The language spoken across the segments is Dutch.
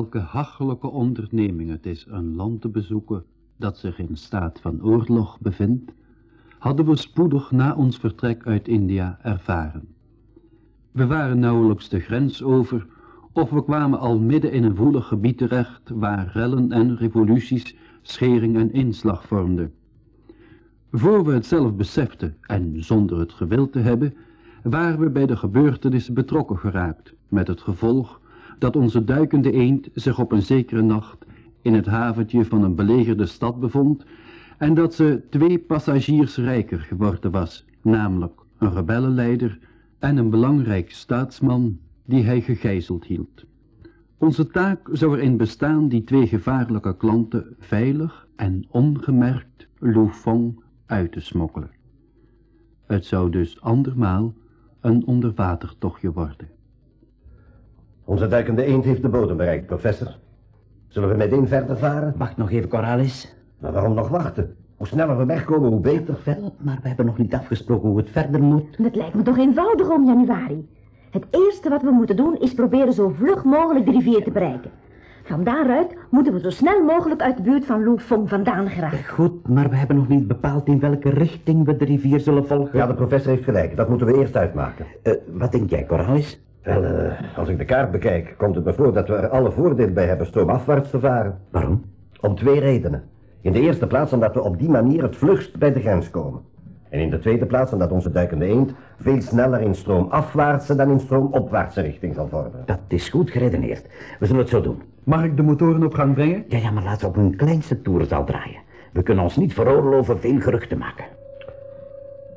welke hachelijke onderneming het is een land te bezoeken dat zich in staat van oorlog bevindt, hadden we spoedig na ons vertrek uit India ervaren. We waren nauwelijks de grens over, of we kwamen al midden in een woelig gebied terecht, waar rellen en revoluties schering en inslag vormden. Voor we het zelf beseften, en zonder het gewild te hebben, waren we bij de gebeurtenissen betrokken geraakt, met het gevolg dat onze duikende eend zich op een zekere nacht in het haventje van een belegerde stad bevond en dat ze twee passagiers rijker geworden was, namelijk een rebellenleider en een belangrijk staatsman die hij gegijzeld hield. Onze taak zou erin bestaan die twee gevaarlijke klanten veilig en ongemerkt Loufong uit te smokkelen. Het zou dus andermaal een onderwatertochtje worden. Onze duikende eend heeft de bodem bereikt, professor. Zullen we meteen verder varen? Wacht nog even, Coralis. Maar waarom nog wachten? Hoe sneller we wegkomen, hoe beter. Wel, maar we hebben nog niet afgesproken hoe het verder moet. Dat lijkt me toch eenvoudig om januari. Het eerste wat we moeten doen is proberen zo vlug mogelijk de rivier te bereiken. Van daaruit moeten we zo snel mogelijk uit de buurt van Loufong vandaan geraken. Goed, maar we hebben nog niet bepaald in welke richting we de rivier zullen volgen. Ja, de professor heeft gelijk. Dat moeten we eerst uitmaken. Uh, wat denk jij, Coralis? Wel, uh, als ik de kaart bekijk, komt het me voor dat we er alle voordeel bij hebben stroomafwaarts te varen. Waarom? Om twee redenen. In de eerste plaats omdat we op die manier het vlugst bij de grens komen. En in de tweede plaats omdat onze duikende eend veel sneller in stroomafwaartse dan in stroomopwaartse richting zal vorderen. Dat is goed geredeneerd. We zullen het zo doen. Mag ik de motoren op gang brengen? Ja, ja, maar laat ze op hun kleinste toerental draaien. We kunnen ons niet veroorloven veel gerucht te maken.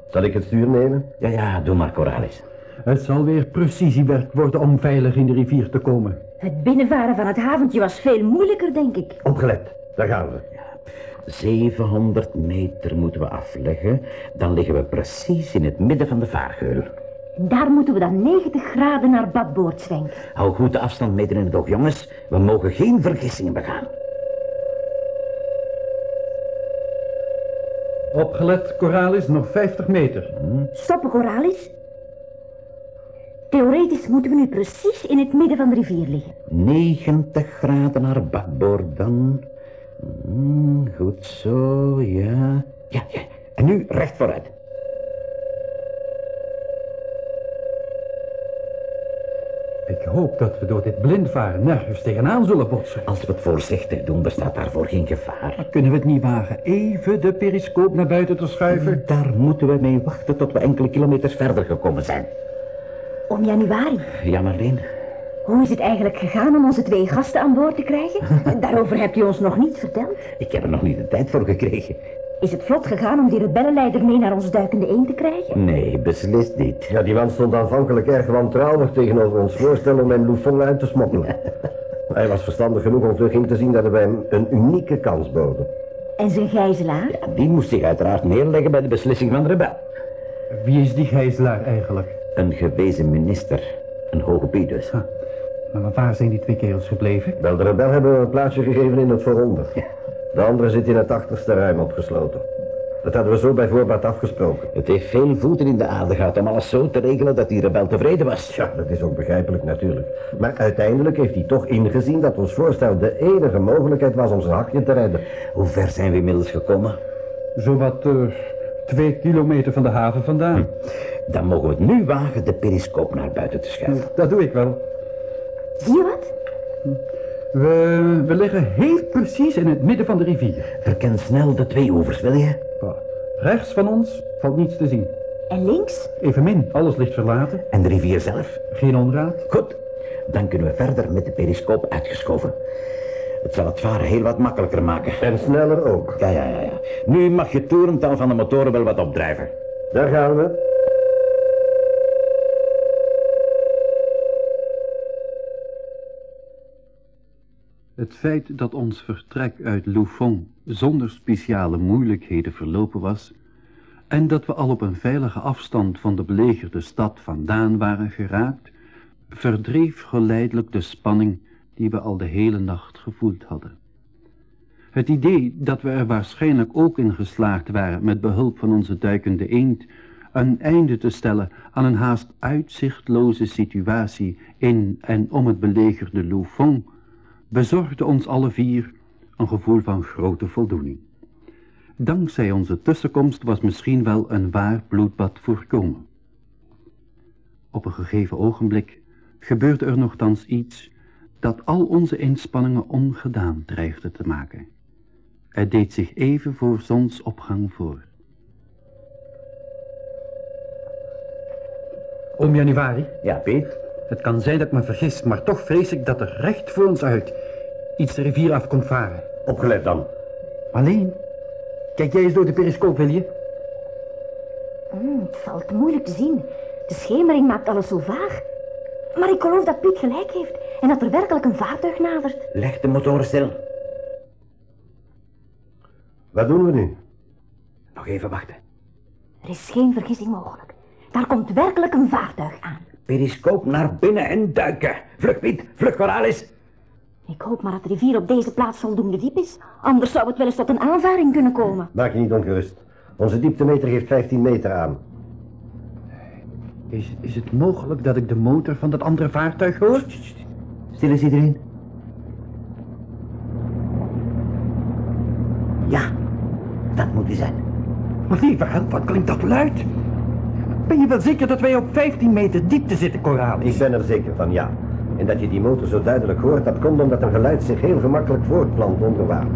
Zal ik het stuur nemen? Ja, ja, doe maar, Coralis. Het zal weer precisiewerk worden om veilig in de rivier te komen. Het binnenvaren van het haventje was veel moeilijker, denk ik. Opgelet, daar gaan we. Ja, 700 meter moeten we afleggen. Dan liggen we precies in het midden van de vaargeul. Daar moeten we dan 90 graden naar badboord zwenken. Hou goed de afstand meten in het oog, jongens. We mogen geen vergissingen begaan. Opgelet, Coralis, nog 50 meter. Hm. Stoppen, Coralis. Theoretisch moeten we nu precies in het midden van de rivier liggen. 90 graden naar bakboord dan. Mm, goed zo, ja. Ja, ja. En nu recht vooruit. Ik hoop dat we door dit blindvaren nergens tegenaan zullen botsen. Als we het voorzichtig doen, bestaat daarvoor geen gevaar. Kunnen we het niet wagen even de periscoop naar buiten te schuiven? Daar moeten we mee wachten tot we enkele kilometers verder gekomen zijn. Om januari. Ja, Marleen. Hoe is het eigenlijk gegaan om onze twee gasten aan boord te krijgen? Daarover hebt u ons nog niet verteld. Ik heb er nog niet de tijd voor gekregen. Is het vlot gegaan om die rebellenleider mee naar ons duikende eend te krijgen? Nee, beslist niet. Ja, die man stond aanvankelijk erg wantrouwig tegenover ons voorstel om hem Loufong uit te smokkelen. Hij was verstandig genoeg om vlug in te zien dat we hem een unieke kans boden. En zijn gijzelaar? Ja, die moest zich uiteraard neerleggen bij de beslissing van de rebel. Wie is die gijzelaar eigenlijk? Een gewezen minister. Een hoge bied dus. Maar waar zijn die twee kerels gebleven? Wel, de rebel hebben we een plaatsje gegeven in het vooronder. Ja. De andere zit in het achterste ruim opgesloten. Dat hadden we zo bij voorbaat afgesproken. Het heeft veel voeten in de aarde gehad om alles zo te regelen dat die rebel tevreden was. Ja, dat is ook begrijpelijk natuurlijk. Maar uiteindelijk heeft hij toch ingezien dat ons voorstel de enige mogelijkheid was om zijn hakje te redden. Hoe ver zijn we inmiddels gekomen? Zowat uh, twee kilometer van de haven vandaan. Hm. Dan mogen we het nu wagen de periscoop naar buiten te schuiven. Dat doe ik wel. Zie je wat? We, we liggen heel precies in het midden van de rivier. Verken snel de twee overs, wil je? Rechts van ons valt niets te zien. En links? Evenmin, alles ligt verlaten. En de rivier zelf? Geen onraad. Goed, dan kunnen we verder met de periscoop uitgeschoven. Het zal het varen heel wat makkelijker maken. En sneller ook. Ja, ja, ja. ja. Nu mag je toerental van de motoren wel wat opdrijven. Daar gaan we. Het feit dat ons vertrek uit Loufong zonder speciale moeilijkheden verlopen was en dat we al op een veilige afstand van de belegerde stad vandaan waren geraakt, verdreef geleidelijk de spanning die we al de hele nacht gevoeld hadden. Het idee dat we er waarschijnlijk ook in geslaagd waren met behulp van onze duikende eend een einde te stellen aan een haast uitzichtloze situatie in en om het belegerde Loufong bezorgde ons alle vier een gevoel van grote voldoening. Dankzij onze tussenkomst was misschien wel een waar bloedbad voorkomen. Op een gegeven ogenblik gebeurde er nogthans iets dat al onze inspanningen ongedaan dreigde te maken. Het deed zich even voor zonsopgang voor. Oom Januari, Ja, Piet? het kan zijn dat ik me vergis, maar toch vrees ik dat er recht voor ons uit iets de rivier af komt varen. Opgelet dan. Alleen, kijk jij eens door de periscoop, wil je? Hmm, het valt moeilijk te zien. De schemering maakt alles zo vaag. Maar ik geloof dat Piet gelijk heeft en dat er werkelijk een vaartuig nadert. Leg de motoren stil. Wat doen we nu? Nog even wachten. Er is geen vergissing mogelijk. Daar komt werkelijk een vaartuig aan. Periscoop naar binnen en duiken. Vlug, Piet. Vlug, Coralis. Ik hoop maar dat de rivier op deze plaats voldoende diep is. Anders zou het wel eens tot een aanvaring kunnen komen. Maak je niet ongerust. Onze dieptemeter geeft 15 meter aan. Is, is het mogelijk dat ik de motor van dat andere vaartuig hoor? Stil is iedereen. Ja, dat moet hij zijn. Lieve help, wat klinkt dat luid? Ben je wel zeker dat wij op 15 meter diepte zitten, Coralis? Ik ben er zeker van, ja. En dat je die motor zo duidelijk hoort, dat komt omdat een geluid zich heel gemakkelijk voortplant onder water.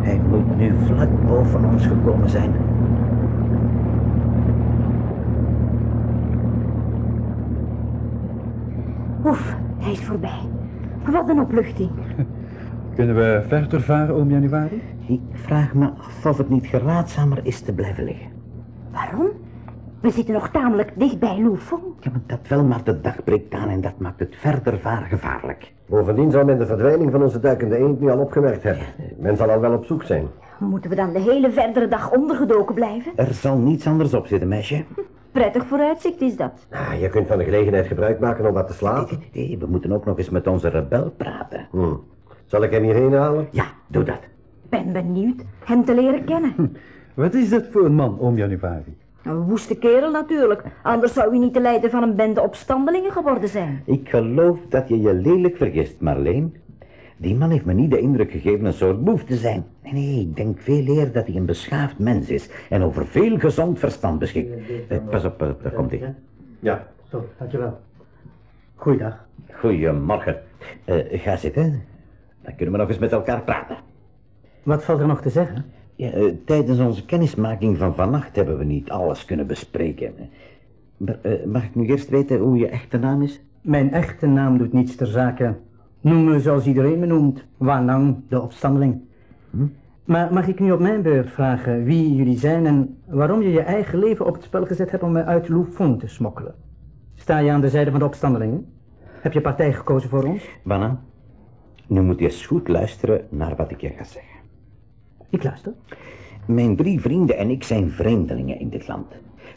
Hij moet nu vlak boven ons gekomen zijn. Oef, hij is voorbij. Wat een opluchting. Kunnen we verder varen, oom Januari? Ik vraag me af of het niet geraadzamer is te blijven liggen. Waarom? We zitten nog tamelijk dicht bij Loufong. Ja, maar dat wel, maar de dag breekt aan en dat maakt het verder varen gevaarlijk. Bovendien zou men de verdwijning van onze duikende eend nu al opgemerkt hebben. Men zal al wel op zoek zijn. Moeten we dan de hele verdere dag ondergedoken blijven? Er zal niets anders op zitten, meisje. Prettig vooruitzicht is dat. Ah, je kunt van de gelegenheid gebruik maken om wat te slapen. Nee, nee, we moeten ook nog eens met onze rebel praten. Hm. Zal ik hem hierheen halen? Ja, doe dat. Ben benieuwd hem te leren kennen. Wat is dat voor een man, oom Januari? Een woeste kerel natuurlijk. Anders zou hij niet de leider van een bende opstandelingen geworden zijn. Ik geloof dat je je lelijk vergist, Marleen. Die man heeft me niet de indruk gegeven een soort boef te zijn. Nee, nee, ik denk veel eer dat hij een beschaafd mens is en over veel gezond verstand beschikt. Eh, pas op, pas op, daar komt hij. Ja. Zo, dankjewel. Goeiedag. Goedemorgen. Eh, ga zitten. Dan kunnen we nog eens met elkaar praten. Wat valt er nog te zeggen? Ja, eh, tijdens onze kennismaking van vannacht hebben we niet alles kunnen bespreken. Maar, eh, mag ik nu eerst weten hoe je echte naam is? Mijn echte naam doet niets ter zake. Noem me zoals iedereen me noemt. Wanang, de opstandeling. Maar mag ik nu op mijn beurt vragen wie jullie zijn en waarom je je eigen leven op het spel gezet hebt om me uit Loufong te smokkelen? Sta je aan de zijde van de opstandelingen? Heb je partij gekozen voor ons? Wanna, nu moet je eens goed luisteren naar wat ik je ga zeggen. Ik luister. Mijn drie vrienden en ik zijn vreemdelingen in dit land.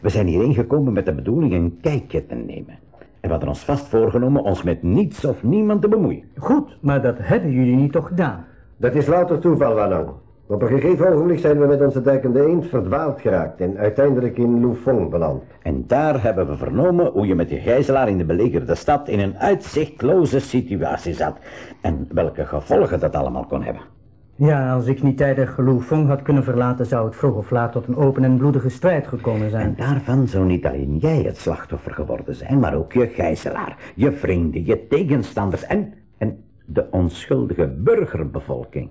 We zijn hierheen gekomen met de bedoeling een kijkje te nemen. En we hadden ons vast voorgenomen ons met niets of niemand te bemoeien. Goed, maar dat hebben jullie niet toch gedaan? Dat is louter toeval, Wanang. Op een gegeven ogenblik zijn we met onze duikende eend verdwaald geraakt en uiteindelijk in Loufong beland. En daar hebben we vernomen hoe je met je gijzelaar in de belegerde stad in een uitzichtloze situatie zat. En welke gevolgen dat allemaal kon hebben. Ja, als ik niet tijdig Loufong had kunnen verlaten, zou het vroeg of laat tot een open en bloedige strijd gekomen En zijn. daarvan zou niet alleen jij het slachtoffer geworden zijn, maar ook je gijzelaar, je vrienden, je tegenstanders en, en de onschuldige burgerbevolking.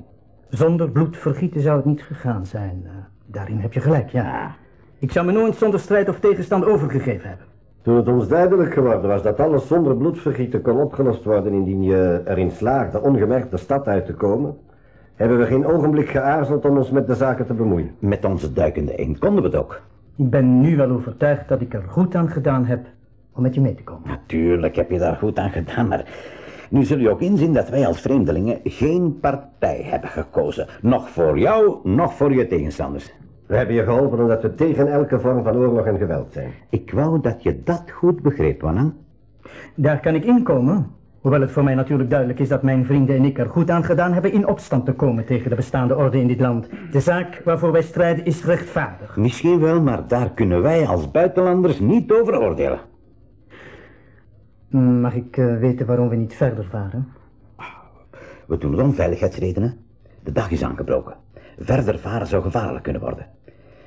Zonder bloedvergieten zou het niet gegaan zijn. Eh, daarin heb je gelijk, ja. Ik zou me nooit zonder strijd of tegenstand overgegeven hebben. Toen het ons duidelijk geworden was dat alles zonder bloedvergieten kon opgelost worden indien je erin slaagde ongemerkt de stad uit te komen, hebben we geen ogenblik geaarzeld om ons met de zaken te bemoeien. Met onze duikende eend konden we het ook. Ik ben nu wel overtuigd dat ik er goed aan gedaan heb om met je mee te komen. Natuurlijk heb je daar goed aan gedaan, maar nu zul je ook inzien dat wij als vreemdelingen geen partij hebben gekozen. Nog voor jou, nog voor je tegenstanders. We hebben je geholpen omdat we tegen elke vorm van oorlog en geweld zijn. Ik wou dat je dat goed begreep, Wanang. Daar kan ik inkomen. Hoewel het voor mij natuurlijk duidelijk is dat mijn vrienden en ik er goed aan gedaan hebben in opstand te komen tegen de bestaande orde in dit land. De zaak waarvoor wij strijden is rechtvaardig. Misschien wel, maar daar kunnen wij als buitenlanders niet over oordelen. Mag ik eh, weten waarom we niet verder varen? We doen het om veiligheidsredenen. De dag is aangebroken. Verder varen zou gevaarlijk kunnen worden.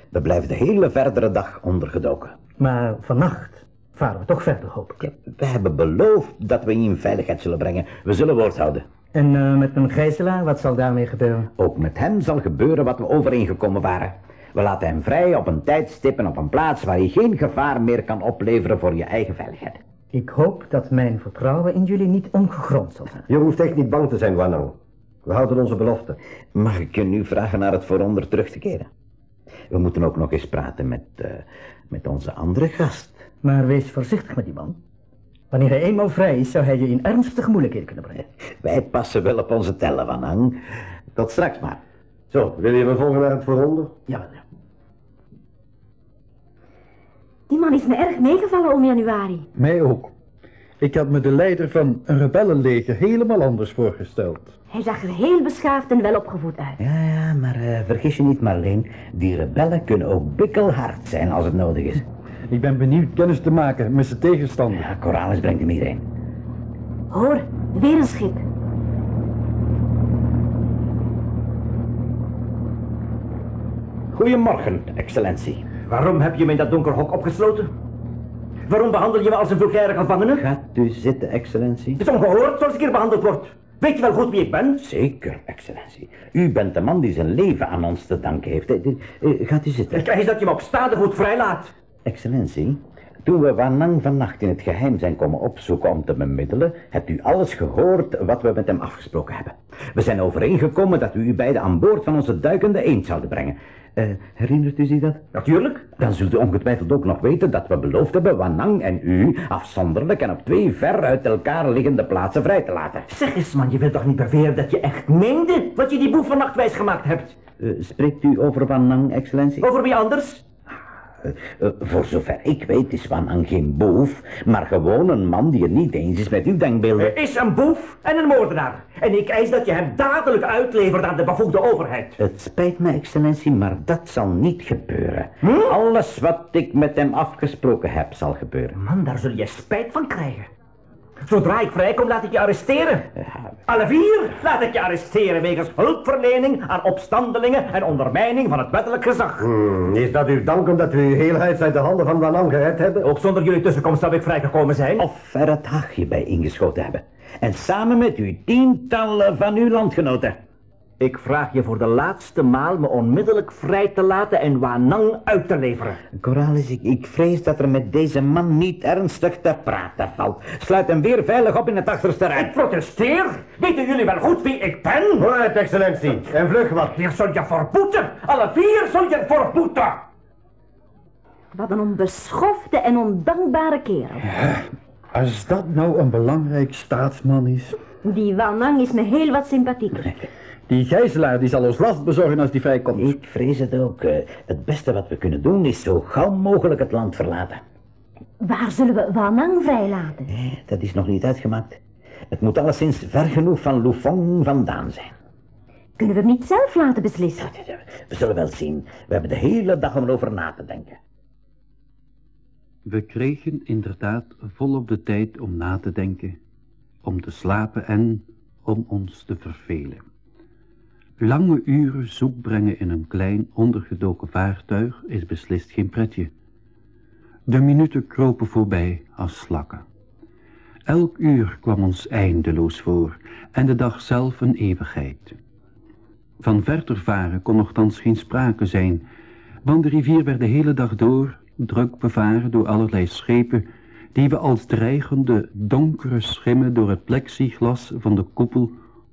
We blijven de hele verdere dag ondergedoken. Maar vannacht varen we toch verder, hoop ik. Ja, we hebben beloofd dat we je in veiligheid zullen brengen. We zullen woord houden. En eh, met een gijzelaar, wat zal daarmee gebeuren? Ook met hem zal gebeuren wat we overeengekomen waren. We laten hem vrij op een tijdstip en op een plaats waar hij geen gevaar meer kan opleveren voor je eigen veiligheid. Ik hoop dat mijn vertrouwen in jullie niet ongegrond zal zijn. Je hoeft echt niet bang te zijn, Wanang. We houden onze belofte. Mag ik je nu vragen naar het vooronder terug te keren? We moeten ook nog eens praten met, eh, met onze andere gast. Maar wees voorzichtig met die man. Wanneer hij eenmaal vrij is, zou hij je in ernstige moeilijkheden kunnen brengen. Wij passen wel op onze tellen, Wanang. Tot straks maar. Zo, wil je me volgen naar het vooronder? Ja, Die man is me erg meegevallen om januari. Mij ook. Ik had me de leider van een rebellenleger helemaal anders voorgesteld. Hij zag er heel beschaafd en welopgevoed uit. ja, ja maar eh, vergis je niet, Marleen. Die rebellen kunnen ook bikkelhard zijn als het nodig is. Ik ben benieuwd kennis te maken met zijn tegenstander. Ja, Coralis brengt hem hierheen. Hoor, weer een schip. Goedemorgen, excellentie. Waarom heb je me in dat donker hok opgesloten? Waarom behandel je me als een vulgaire gevangene? Gaat u zitten, excellentie? Het is ongehoord zoals ik hier behandeld word. Weet je wel goed wie ik ben? Zeker, excellentie. U bent de man die zijn leven aan ons te danken heeft. Eh, eh, Gaat u zitten. Ik krijg eens dat je me op staande voet vrijlaat. Excellentie, toen we Wanang vannacht in het geheim zijn komen opzoeken om te bemiddelen, hebt u alles gehoord wat we met hem afgesproken hebben. We zijn overeengekomen dat we u beiden aan boord van onze duikende eend zouden brengen. Eh, herinnert u zich dat? Natuurlijk. Dan zult u ongetwijfeld ook nog weten dat we beloofd hebben Wanang en u afzonderlijk en op twee ver uit elkaar liggende plaatsen vrij te laten. Zeg eens man, je wilt toch niet beweren dat je echt meende wat je die boef vannacht wijs gemaakt hebt? Eh, spreekt u over Wanang, excellentie? Over wie anders? Eh, eh, voor zover ik weet is Wanang geen boef, maar gewoon een man die het niet eens is met uw denkbeelden. Is een boef en een moordenaar. En ik eis dat je hem dadelijk uitlevert aan de bevoegde overheid. Het spijt me, excellentie, maar dat zal niet gebeuren. Alles wat ik met hem afgesproken heb, zal gebeuren. Man, daar zul je spijt van krijgen. Zodra ik vrijkom, laat ik je arresteren. Alle vier laat ik je arresteren wegens hulpverlening aan opstandelingen en ondermijning van het wettelijk gezag. Hmm, is dat uw dank omdat we uw heelheid uit de handen van Wanang gered hebben? Ook zonder jullie tussenkomst zou ik vrijgekomen zijn. Of er het hachje bij ingeschoten hebben. En samen met u tientallen van uw landgenoten. Ik vraag je voor de laatste maal me onmiddellijk vrij te laten en Wanang uit te leveren. Coralis, ik, ik vrees dat er met deze man niet ernstig te praten valt. Sluit hem weer veilig op in het achterste Ik rij. protesteer. Weten jullie wel goed wie ik ben? Vooruit, excellentie. En vlug wat. Hier zul je voor boeten. Alle vier zul je voor boeten. Wat een onbeschofte en ondankbare kerel. Als dat nou een belangrijk staatsman is. Die Wanang is me heel wat sympathieker. Die gijzelaar die zal ons last bezorgen als die vrijkomt. Ik vrees het ook. eh, Het beste wat we kunnen doen is zo gauw mogelijk het land verlaten. Waar zullen we Wanang vrijlaten? Eh, Dat is nog niet uitgemaakt. Het moet alleszins ver genoeg van Lufong vandaan zijn. Kunnen we hem niet zelf laten beslissen? We zullen wel zien. We hebben de hele dag om erover na te denken. We kregen inderdaad volop de tijd om na te denken, om te slapen en om ons te vervelen. Lange uren zoek brengen in een klein ondergedoken vaartuig is beslist geen pretje. De minuten kropen voorbij als slakken. Elk uur kwam ons eindeloos voor en de dag zelf een eeuwigheid. Van verder varen kon nogthans geen sprake zijn, want de rivier werd de hele dag door druk bevaren door allerlei schepen die we als dreigende donkere schimmen door het plexiglas van de koepel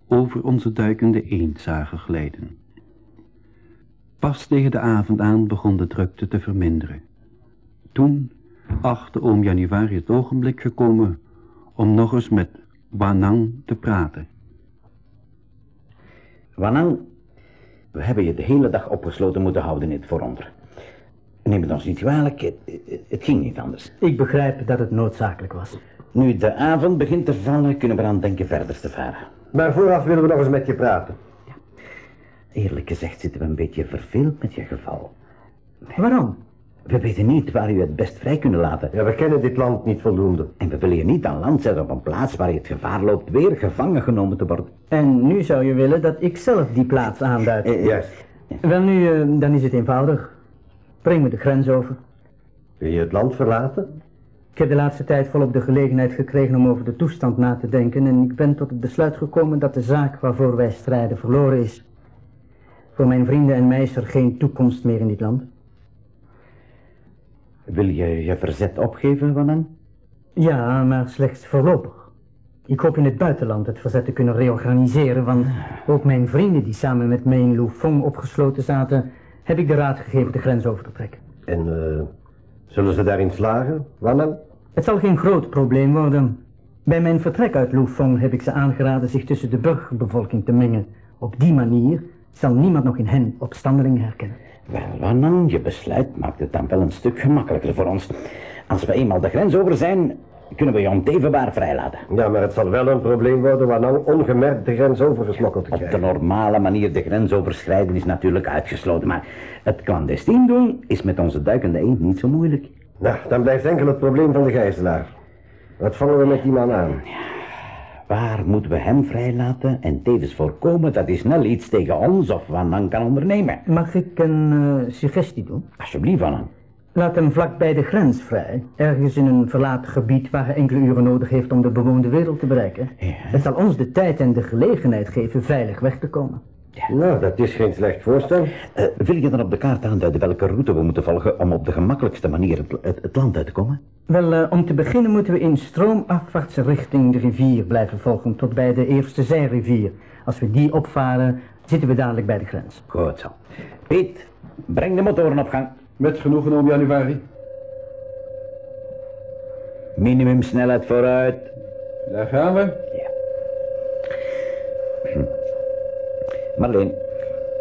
over onze duikende eend zagen glijden. Pas tegen de avond aan begon de drukte te verminderen. Toen achtte oom Januari het ogenblik gekomen om nog eens met Wanang te praten. Wanang, we hebben je de hele dag opgesloten moeten houden in het vooronder. Neem het ons niet kwalijk, het, het- het ging niet anders. Ik begrijp dat het noodzakelijk was. Nu de avond begint te vallen, kunnen we aan denken verder te varen. Maar vooraf willen we nog eens met je praten. Eerlijk gezegd zitten we een beetje verveeld met je geval. Waarom? We weten niet waar u het best vrij kunnen laten. Ja, we kennen dit land niet voldoende. En we willen je niet aan land zetten op een plaats waar je het gevaar loopt weer gevangen genomen te worden. En nu zou je willen dat ik zelf die plaats aanduid. Eh, Juist. Wel nu, eh, dan is het eenvoudig. Breng me de grens over. Wil je het land verlaten? Ik heb de laatste tijd volop de gelegenheid gekregen om over de toestand na te denken en ik ben tot het besluit gekomen dat de zaak waarvoor wij strijden verloren is. Voor mijn vrienden en mij is er geen toekomst meer in dit land. Wil je je verzet opgeven, Wanang? Ja, maar slechts voorlopig. Ik hoop in het buitenland het verzet te kunnen reorganiseren, want ook mijn vrienden die samen met mij in Lufong opgesloten zaten, heb ik de raad gegeven de grens over te trekken. En eh, zullen ze daarin slagen, Wannan? Het zal geen groot probleem worden. Bij mijn vertrek uit Lufong heb ik ze aangeraden zich tussen de burgerbevolking te mengen. Op die manier zal niemand nog in hen opstandelingen herkennen. Wel, Wanang, je besluit maakt het dan wel een stuk gemakkelijker voor ons. Als we eenmaal de grens over zijn, kunnen we je ontevenbaar vrijlaten. Ja, maar het zal wel een probleem worden Wannan ongemerkt de grens overgesmokkeld te Op de krijgen. normale manier de grens overschrijden is natuurlijk uitgesloten, maar het clandestien doen is met onze duikende eend niet zo moeilijk. Nou, dan blijft enkel het probleem van de gijzelaar. Wat vangen we met die man aan? Waar moeten we hem vrijlaten en tevens voorkomen dat hij snel iets tegen ons of Wanang kan ondernemen? Mag ik een eh, suggestie doen? Alsjeblieft, Wanang. Laat hem vlak bij de grens vrij, ergens in een verlaten gebied waar hij enkele uren nodig heeft om de bewoonde wereld te bereiken. Het zal ons de tijd en de gelegenheid geven veilig weg te komen. Nou, dat is geen slecht voorstel. Eh, wil je dan op de kaart aanduiden welke route we moeten volgen om op de gemakkelijkste manier het, het, het land uit te komen? Wel, eh, om te beginnen moeten we in stroomafwaartse richting de rivier blijven volgen tot bij de eerste zijrivier. Als we die opvaren, zitten we dadelijk bij de grens. Goed zo. Piet, breng de motoren op gang. Met genoegen, oom Januari. Minimumsnelheid vooruit. Daar gaan we. Marleen,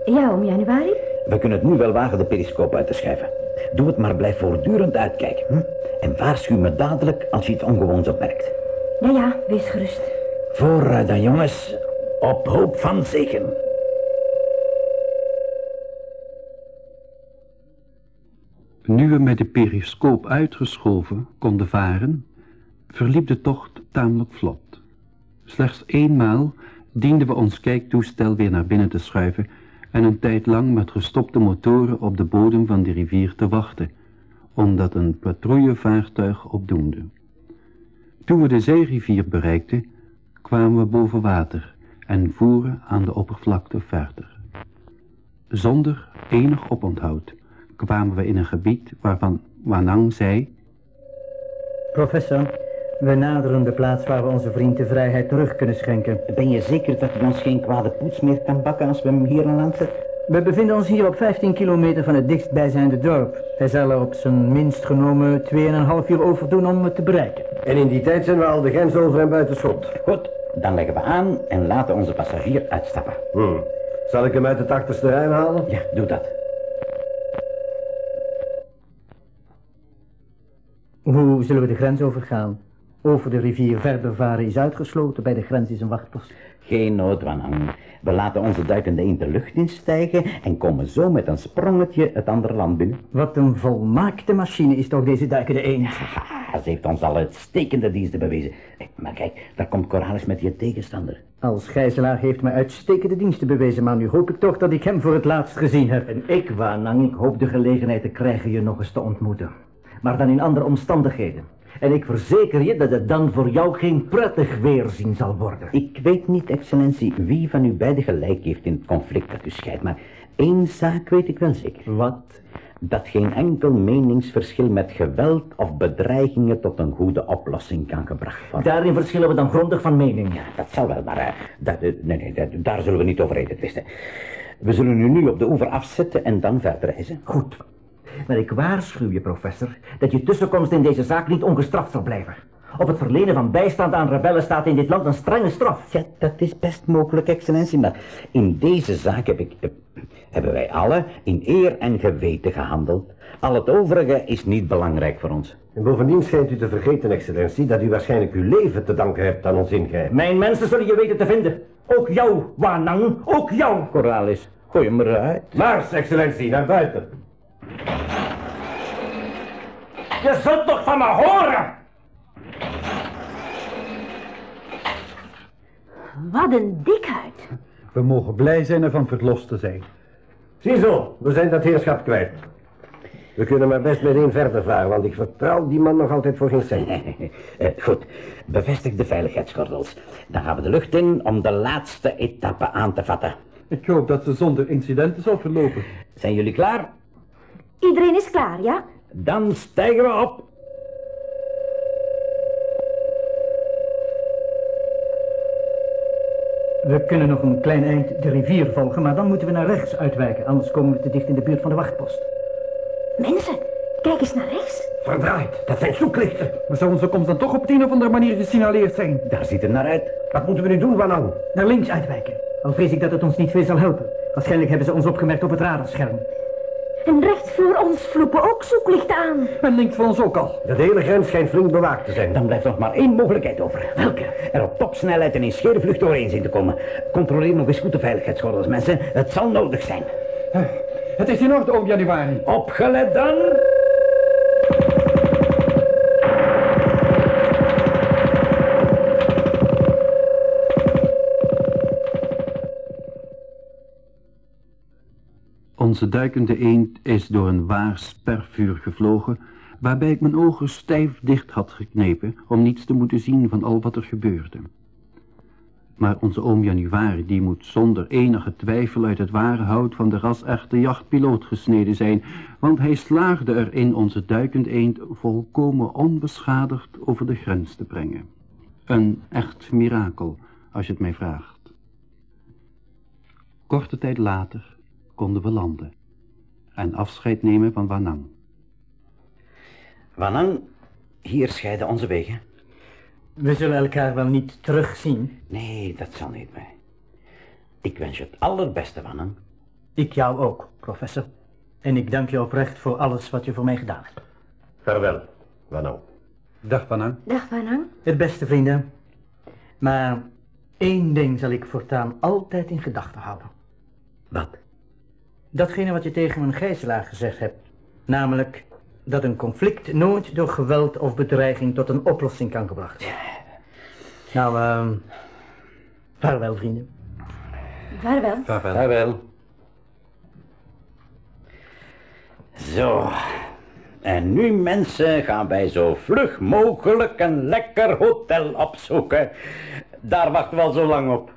Ja, om januari? we kunnen het nu wel wagen de periscoop uit te schuiven. Doe het maar, blijf voortdurend uitkijken. Hm? En waarschuw me dadelijk als je iets ongewoons opmerkt. Ja, ja, wees gerust. Vooruit dan, jongens. Op hoop van zegen. Nu we met de periscoop uitgeschoven konden varen, verliep de tocht tamelijk vlot. Slechts eenmaal dienden we ons kijktoestel weer naar binnen te schuiven en een tijd lang met gestopte motoren op de bodem van de rivier te wachten, omdat een patrouillevaartuig opdoemde. Toen we de zeerivier bereikten, kwamen we boven water en voeren aan de oppervlakte verder. Zonder enig oponthoud kwamen we in een gebied waarvan Wanang zei... Professor, we naderen de plaats waar we onze vriend de vrijheid terug kunnen schenken. Ben je zeker dat hij ons geen kwade poets meer kan bakken als we hem hier aan land zetten? We bevinden ons hier op 15 kilometer van het dichtstbijzijnde dorp. Hij zal er op zijn minst genomen 2,5 uur over doen om het te bereiken. En in die tijd zijn we al de grens over en buiten schot. Goed, dan leggen we aan en laten onze passagier uitstappen. Hm. Zal ik hem uit het achterste ruim halen? Ja, doe dat. Hoe zullen we de grens overgaan? Over de rivier verder varen is uitgesloten, bij de grens is een wachtpost. Geen nood, Wanang. We laten onze duikende eend de lucht instijgen en komen zo met een sprongetje het andere land binnen. Wat een volmaakte machine is toch deze duikende eend. Haha, ze heeft ons al uitstekende diensten bewezen. Eh, Maar kijk, daar komt Coralis met je tegenstander. Als gijzelaar heeft mij uitstekende diensten bewezen, maar nu hoop ik toch dat ik hem voor het laatst gezien heb. En ik, Wanang, ik hoop de gelegenheid te krijgen je nog eens te ontmoeten. Maar dan in andere omstandigheden. En ik verzeker je dat het dan voor jou geen prettig weerzien zal worden. Ik weet niet, excellentie, wie van u beiden gelijk heeft in het conflict dat u scheidt, maar één zaak weet ik wel zeker. Wat? Dat geen enkel meningsverschil met geweld of bedreigingen tot een goede oplossing kan gebracht worden. Daarin verschillen we dan grondig van mening. Ja, dat zal wel, maar eh, dat, eh, nee, nee, dat- daar zullen we niet over reden twisten. We zullen u nu op de oever afzetten en dan verder reizen. Goed. Maar ik waarschuw je, professor, dat je tussenkomst in deze zaak niet ongestraft zal blijven. Op het verlenen van bijstand aan rebellen staat in dit land een strenge straf. Ja, dat is best mogelijk, excellentie, maar in deze zaak heb ik, eh, hebben wij alle in eer en geweten gehandeld. Al het overige is niet belangrijk voor ons. En bovendien schijnt u te vergeten, excellentie, dat u waarschijnlijk uw leven te danken hebt aan ons ingrijpen. Mijn mensen zullen je weten te vinden. Ook jou, Wanang, ook jou. Coralis, gooi hem eruit. Mars, excellentie, naar buiten. Je zult toch van me horen? Wat een dikhuid. We mogen blij zijn ervan verlost te zijn. Ziezo, we zijn dat heerschap kwijt. We kunnen maar best meteen verder varen, want ik vertrouw die man nog altijd voor geen cent. Eh, Goed, bevestig de veiligheidsgordels. Dan gaan we de lucht in om de laatste etappe aan te vatten. Ik hoop dat ze zonder incidenten zal verlopen. Zijn jullie klaar? Iedereen is klaar, ja? Dan stijgen we op. We kunnen nog een klein eind de rivier volgen, maar dan moeten we naar rechts uitwijken. Anders komen we te dicht in de buurt van de wachtpost. Mensen, kijk eens naar rechts. Verdraaid, dat zijn zoeklichten. Maar zou onze komst dan toch op de een of andere manier gesignaleerd zijn? Daar ziet het naar uit. Wat moeten we nu doen, Wanang? Naar links uitwijken. Al vrees ik dat het ons niet veel zal helpen. Waarschijnlijk hebben ze ons opgemerkt op het radarscherm. En rechts voor ons vloepen ook zoeklichten aan. Men denkt van ons ook al. De hele grens schijnt flink bewaakt te zijn. Dan blijft nog maar één mogelijkheid over. Welke? Er op topsnelheid en in scheervlucht doorheen zien te komen. Controleer nog eens goed de veiligheidsgordels, mensen. Het zal nodig zijn. Het is in orde, oom Januari. Opgelet dan. Onze duikende eend is door een waar spervuur gevlogen, waarbij ik mijn ogen stijf dicht had geknepen om niets te moeten zien van al wat er gebeurde. Maar onze oom Januari, die moet zonder enige twijfel uit het ware hout van de ras-echte jachtpiloot gesneden zijn, want hij slaagde erin onze duikende eend volkomen onbeschadigd over de grens te brengen. Een echt mirakel, als je het mij vraagt. Korte tijd later konden we landen en afscheid nemen van Wanang. Wanang, hier scheiden onze wegen. We zullen elkaar wel niet terugzien. Nee, dat zal niet mee. Ik wens je het allerbeste, Wanang. Ik jou ook, professor. En ik dank je oprecht voor alles wat je voor mij gedaan hebt. Vaarwel, Wanang. Dag Wanang. Dag, Wanang. Het beste, vrienden. Maar één ding zal ik voortaan altijd in gedachten houden. Wat? Datgene wat je tegen mijn gijzelaar gezegd hebt. Namelijk dat een conflict nooit door geweld of bedreiging tot een oplossing kan gebracht worden. Nou, ehm vaarwel, vrienden. Vaarwel. Vaarwel. Zo. En nu, mensen, gaan wij zo vlug mogelijk een lekker hotel opzoeken. Daar wachten we al zo lang op.